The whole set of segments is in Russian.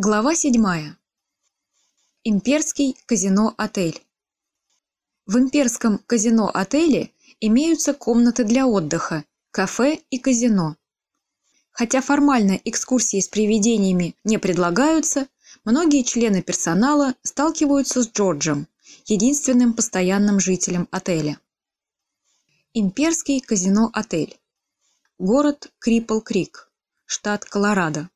Глава 7. Имперский казино-отель. В имперском казино-отеле имеются комнаты для отдыха, кафе и казино. Хотя формально экскурсии с привидениями не предлагаются, многие члены персонала сталкиваются с Джорджем, единственным постоянным жителем отеля. Имперский казино-отель. Город Крипл-Крик, штат Колорадо.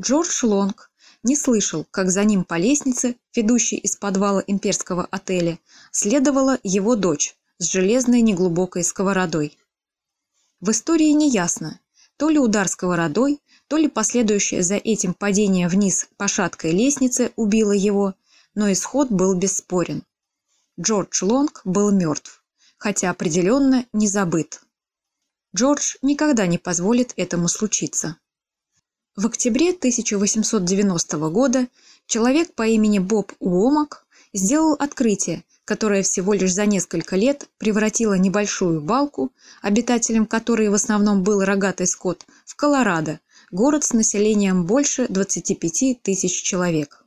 Джордж Лонг не слышал, как за ним по лестнице, ведущей из подвала имперского отеля, следовала его дочь с железной неглубокой сковородой. В истории не ясно, то ли удар сковородой, то ли последующее за этим падение вниз по шаткой лестнице убило его, но исход был бесспорен. Джордж Лонг был мертв, хотя определенно не забыт. Джордж никогда не позволит этому случиться. В октябре 1890 года человек по имени Боб Уомак сделал открытие, которое всего лишь за несколько лет превратило небольшую балку, обитателем которой в основном был рогатый скот, в Колорадо, город с населением больше 25 тысяч человек.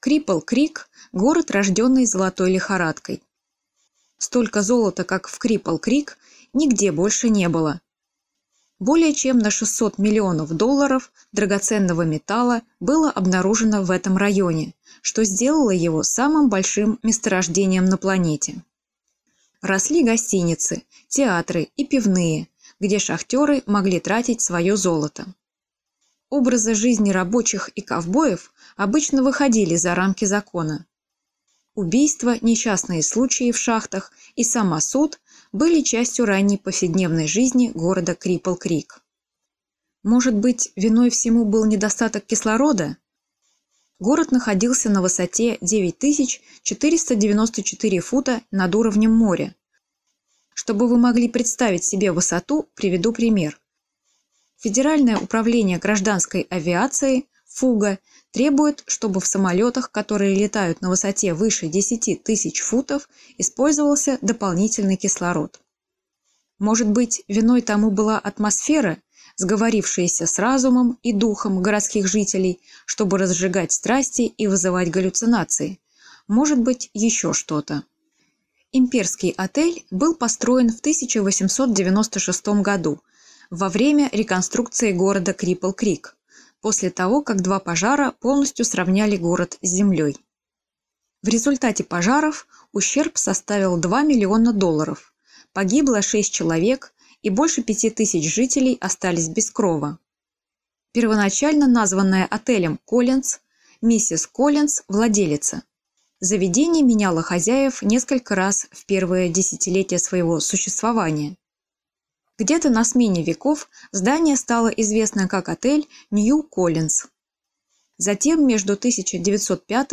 Крипл-Крик – город, рожденный золотой лихорадкой. Столько золота, как в Крипл-Крик, нигде больше не было – более чем на 600 миллионов долларов драгоценного металла было обнаружено в этом районе, что сделало его самым большим месторождением на планете. Росли гостиницы, театры и пивные, где шахтеры могли тратить свое золото. Образы жизни рабочих и ковбоев обычно выходили за рамки закона. Убийства, несчастные случаи в шахтах и самосуд были частью ранней повседневной жизни города Крипл-Крик. Может быть, виной всему был недостаток кислорода? Город находился на высоте 9494 фута над уровнем моря. Чтобы вы могли представить себе высоту, приведу пример. Федеральное управление гражданской авиации «ФУГа» требует, чтобы в самолетах, которые летают на высоте выше 10 тысяч футов, использовался дополнительный кислород. Может быть, виной тому была атмосфера, сговорившаяся с разумом и духом городских жителей, чтобы разжигать страсти и вызывать галлюцинации. Может быть, еще что-то. Имперский отель был построен в 1896 году во время реконструкции города Крипл-Крик после того, как два пожара полностью сравняли город с землей. В результате пожаров ущерб составил 2 миллиона долларов, погибло 6 человек и больше 5 тысяч жителей остались без крова. Первоначально названная отелем «Коллинз», миссис Коллинз – владелица. Заведение меняло хозяев несколько раз в первое десятилетие своего существования. Где-то на смене веков здание стало известно как отель Нью-Коллинз. Затем между 1905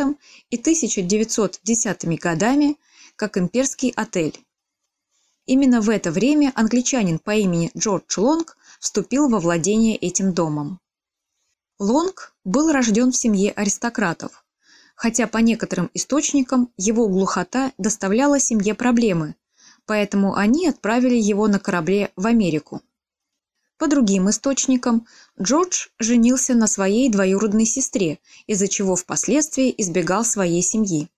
и 1910 годами как имперский отель. Именно в это время англичанин по имени Джордж Лонг вступил во владение этим домом. Лонг был рожден в семье аристократов, хотя по некоторым источникам его глухота доставляла семье проблемы, поэтому они отправили его на корабле в Америку. По другим источникам, Джордж женился на своей двоюродной сестре, из-за чего впоследствии избегал своей семьи.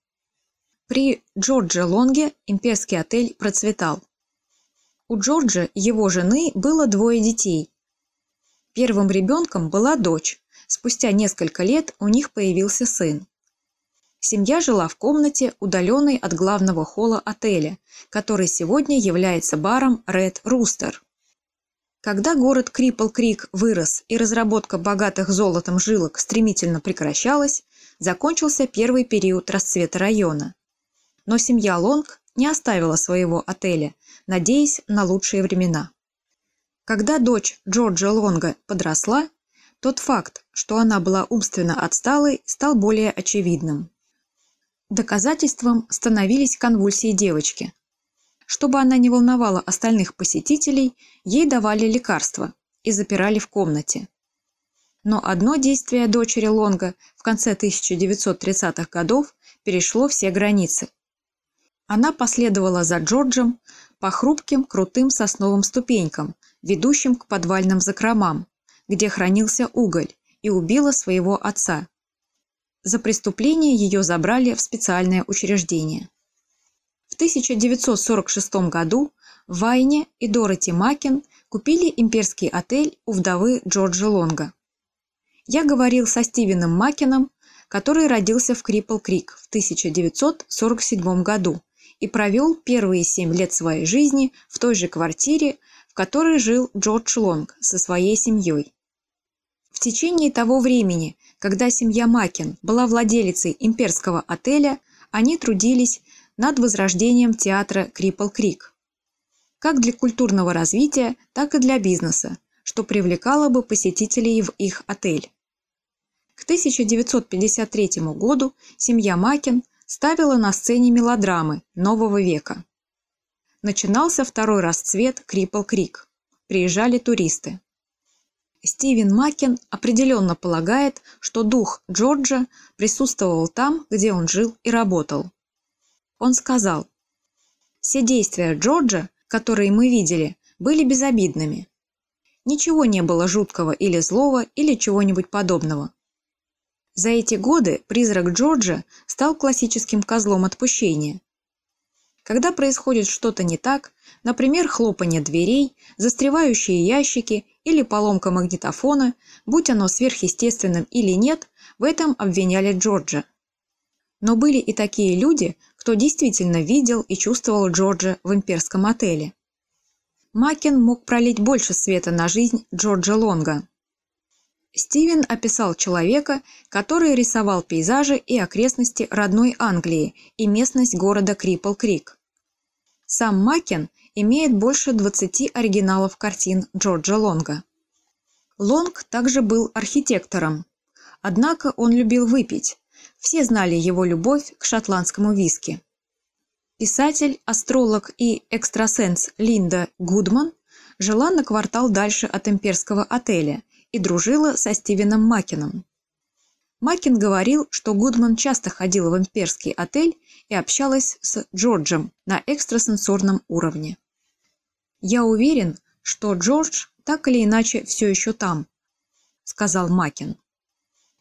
При Джордже Лонге имперский отель процветал. У Джорджа, его жены, было двое детей. Первым ребенком была дочь, спустя несколько лет у них появился сын. Семья жила в комнате, удаленной от главного холла отеля, который сегодня является баром Red Rooster. Когда город Крипл-Крик вырос и разработка богатых золотом жилок стремительно прекращалась, закончился первый период расцвета района. Но семья Лонг не оставила своего отеля, надеясь на лучшие времена. Когда дочь Джорджа Лонга подросла, тот факт, что она была умственно отсталой, стал более очевидным. Доказательством становились конвульсии девочки. Чтобы она не волновала остальных посетителей, ей давали лекарства и запирали в комнате. Но одно действие дочери Лонга в конце 1930-х годов перешло все границы. Она последовала за Джорджем по хрупким крутым сосновым ступенькам, ведущим к подвальным закромам, где хранился уголь, и убила своего отца. За преступление ее забрали в специальное учреждение. В 1946 году Вайне и Дороти Макен купили имперский отель у вдовы Джорджа Лонга. Я говорил со Стивеном Макеном, который родился в Крипл-Крик в 1947 году и провел первые семь лет своей жизни в той же квартире, в которой жил Джордж Лонг со своей семьей. В течение того времени, когда семья Макин была владелицей имперского отеля, они трудились над возрождением театра Крипл Крик. Как для культурного развития, так и для бизнеса, что привлекало бы посетителей в их отель. К 1953 году семья Макин ставила на сцене мелодрамы нового века. Начинался второй расцвет Крипл Крик. Приезжали туристы. Стивен Макин определенно полагает, что дух Джорджа присутствовал там, где он жил и работал. Он сказал, «Все действия Джорджа, которые мы видели, были безобидными. Ничего не было жуткого или злого или чего-нибудь подобного. За эти годы призрак Джорджа стал классическим козлом отпущения. Когда происходит что-то не так, например, хлопанье дверей, застревающие ящики или поломка магнитофона, будь оно сверхъестественным или нет, в этом обвиняли Джорджа. Но были и такие люди, кто действительно видел и чувствовал Джорджа в имперском отеле. Макен мог пролить больше света на жизнь Джорджа Лонга. Стивен описал человека, который рисовал пейзажи и окрестности родной Англии и местность города Крипл-Крик. Сам Макен имеет больше 20 оригиналов картин Джорджа Лонга. Лонг также был архитектором. Однако он любил выпить. Все знали его любовь к шотландскому виски. Писатель, астролог и экстрасенс Линда Гудман жила на квартал дальше от имперского отеля и дружила со Стивеном Макином. Макин говорил, что Гудман часто ходила в имперский отель и общалась с Джорджем на экстрасенсорном уровне. «Я уверен, что Джордж так или иначе все еще там», – сказал Макин.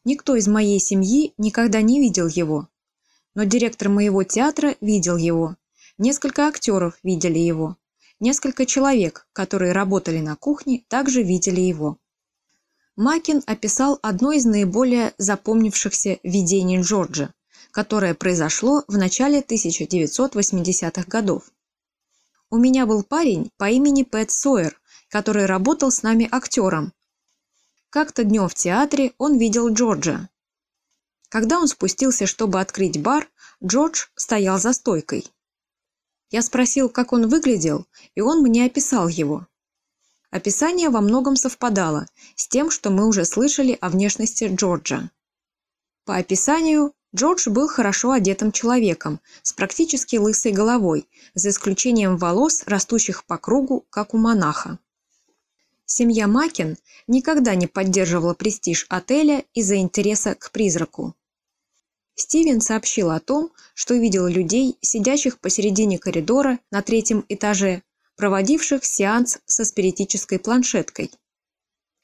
«Никто из моей семьи никогда не видел его, но директор моего театра видел его, несколько актеров видели его, несколько человек, которые работали на кухне, также видели его». Макин описал одно из наиболее запомнившихся видений Джорджа, которое произошло в начале 1980-х годов. У меня был парень по имени Пэт Сойер, который работал с нами актером. Как-то днем в театре он видел Джорджа. Когда он спустился, чтобы открыть бар, Джордж стоял за стойкой. Я спросил, как он выглядел, и он мне описал его. Описание во многом совпадало с тем, что мы уже слышали о внешности Джорджа. По описанию, Джордж был хорошо одетым человеком, с практически лысой головой, за исключением волос, растущих по кругу, как у монаха. Семья Макин никогда не поддерживала престиж отеля из-за интереса к призраку. Стивен сообщил о том, что видел людей, сидящих посередине коридора на третьем этаже, проводивших сеанс со спиритической планшеткой.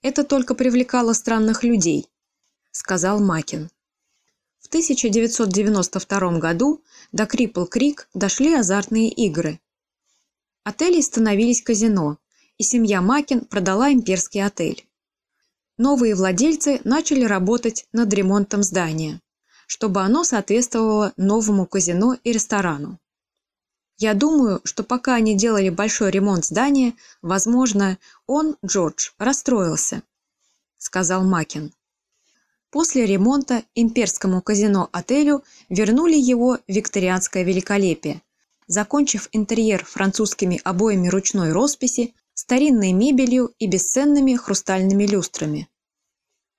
«Это только привлекало странных людей», – сказал Макин. В 1992 году до Крипл Крик дошли азартные игры. Отели становились казино, и семья Макин продала имперский отель. Новые владельцы начали работать над ремонтом здания, чтобы оно соответствовало новому казино и ресторану. Я думаю, что пока они делали большой ремонт здания, возможно, он, Джордж, расстроился, сказал Макин. После ремонта имперскому казино-отелю вернули его викторианское великолепие, закончив интерьер французскими обоями ручной росписи, старинной мебелью и бесценными хрустальными люстрами.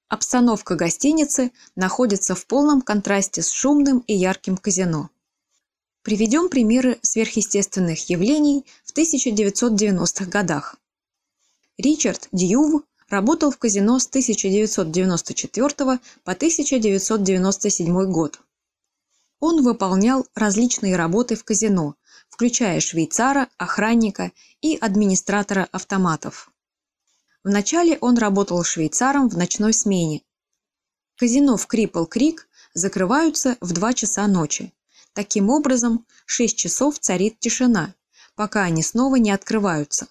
Обстановка гостиницы находится в полном контрасте с шумным и ярким казино. Приведем примеры сверхъестественных явлений в 1990-х годах. Ричард Дьюв работал в казино с 1994 по 1997 год. Он выполнял различные работы в казино, включая швейцара, охранника и администратора автоматов. Вначале он работал швейцаром в ночной смене, Казино в Крипл-Крик закрываются в 2 часа ночи. Таким образом, 6 часов царит тишина, пока они снова не открываются.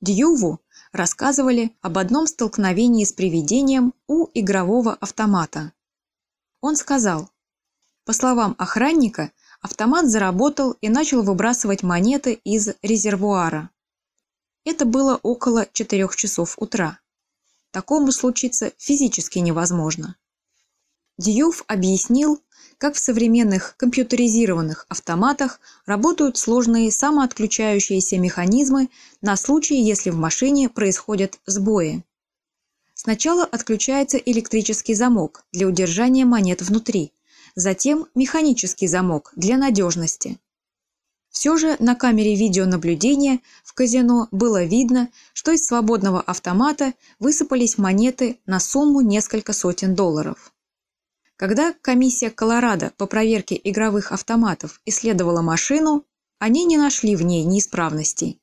Дьюву рассказывали об одном столкновении с привидением у игрового автомата. Он сказал, по словам охранника, автомат заработал и начал выбрасывать монеты из резервуара. Это было около 4 часов утра. Такому случиться физически невозможно. Дьюф объяснил, как в современных компьютеризированных автоматах работают сложные самоотключающиеся механизмы на случай, если в машине происходят сбои. Сначала отключается электрический замок для удержания монет внутри, затем механический замок для надежности. Все же на камере видеонаблюдения в казино было видно, что из свободного автомата высыпались монеты на сумму несколько сотен долларов. Когда комиссия Колорадо по проверке игровых автоматов исследовала машину, они не нашли в ней неисправностей.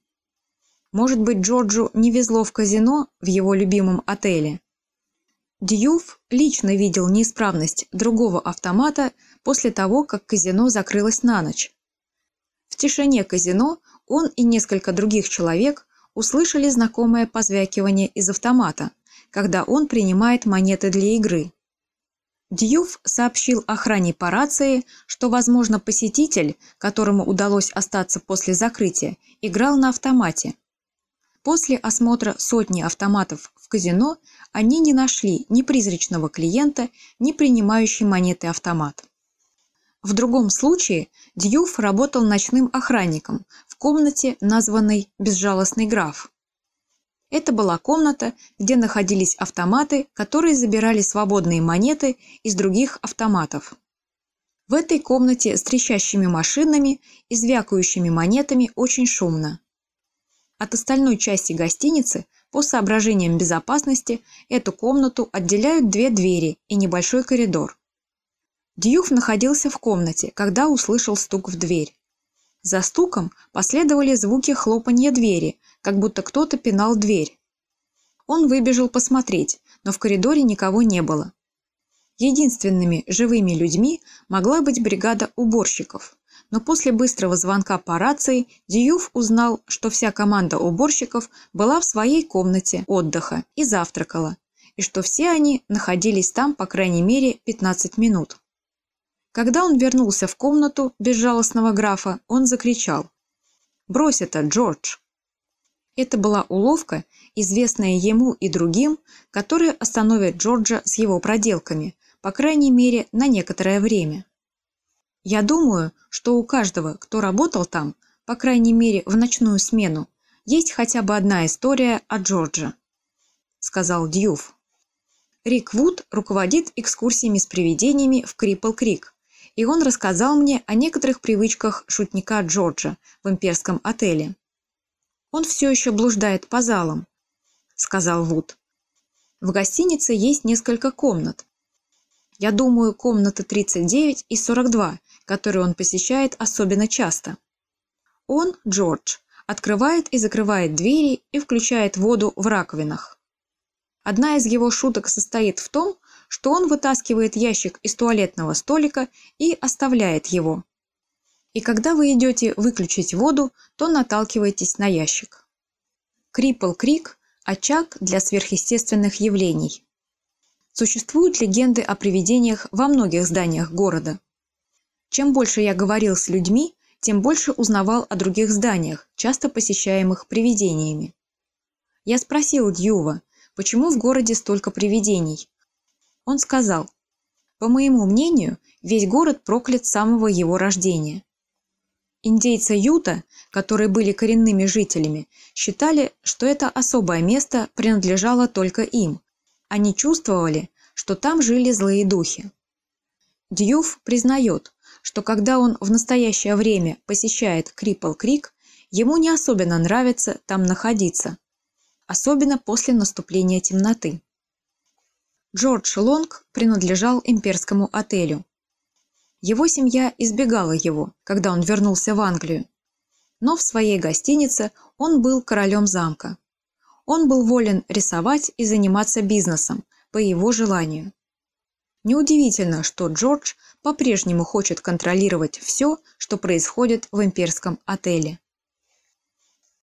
Может быть, Джорджу не везло в казино в его любимом отеле. Дьюф лично видел неисправность другого автомата после того, как казино закрылось на ночь. В тишине казино он и несколько других человек услышали знакомое позвякивание из автомата, когда он принимает монеты для игры. Дьюф сообщил охране по рации, что, возможно, посетитель, которому удалось остаться после закрытия, играл на автомате. После осмотра сотни автоматов в казино они не нашли ни призрачного клиента, ни принимающий монеты автомат. В другом случае Дьюф работал ночным охранником в комнате, названной «Безжалостный граф». Это была комната, где находились автоматы, которые забирали свободные монеты из других автоматов. В этой комнате с трещащими машинами и звякающими монетами очень шумно. От остальной части гостиницы, по соображениям безопасности, эту комнату отделяют две двери и небольшой коридор. Дьюф находился в комнате, когда услышал стук в дверь. За стуком последовали звуки хлопанья двери, как будто кто-то пинал дверь. Он выбежал посмотреть, но в коридоре никого не было. Единственными живыми людьми могла быть бригада уборщиков. Но после быстрого звонка по рации Дьюф узнал, что вся команда уборщиков была в своей комнате отдыха и завтракала, и что все они находились там по крайней мере 15 минут. Когда он вернулся в комнату безжалостного графа, он закричал. «Брось это, Джордж!» Это была уловка, известная ему и другим, которые остановят Джорджа с его проделками, по крайней мере, на некоторое время. Я думаю, что у каждого, кто работал там, по крайней мере, в ночную смену, есть хотя бы одна история о Джорджа, сказал Дьюф. Рик Вуд руководит экскурсиями с привидениями в Крипл-Крик, и он рассказал мне о некоторых привычках шутника Джорджа в имперском отеле. Он все еще блуждает по залам», — сказал Вуд. «В гостинице есть несколько комнат. Я думаю, комната 39 и 42, которые он посещает особенно часто. Он, Джордж, открывает и закрывает двери и включает воду в раковинах. Одна из его шуток состоит в том, что он вытаскивает ящик из туалетного столика и оставляет его, и когда вы идете выключить воду, то наталкиваетесь на ящик. Крипл-крик – очаг для сверхъестественных явлений. Существуют легенды о привидениях во многих зданиях города. Чем больше я говорил с людьми, тем больше узнавал о других зданиях, часто посещаемых привидениями. Я спросил Дьюва, почему в городе столько привидений. Он сказал, по моему мнению, весь город проклят с самого его рождения. Индейцы Юта, которые были коренными жителями, считали, что это особое место принадлежало только им. Они чувствовали, что там жили злые духи. Дьюф признает, что когда он в настоящее время посещает Крипл-Крик, ему не особенно нравится там находиться, особенно после наступления темноты. Джордж Лонг принадлежал имперскому отелю. Его семья избегала его, когда он вернулся в Англию. Но в своей гостинице он был королем замка. Он был волен рисовать и заниматься бизнесом по его желанию. Неудивительно, что Джордж по-прежнему хочет контролировать все, что происходит в имперском отеле.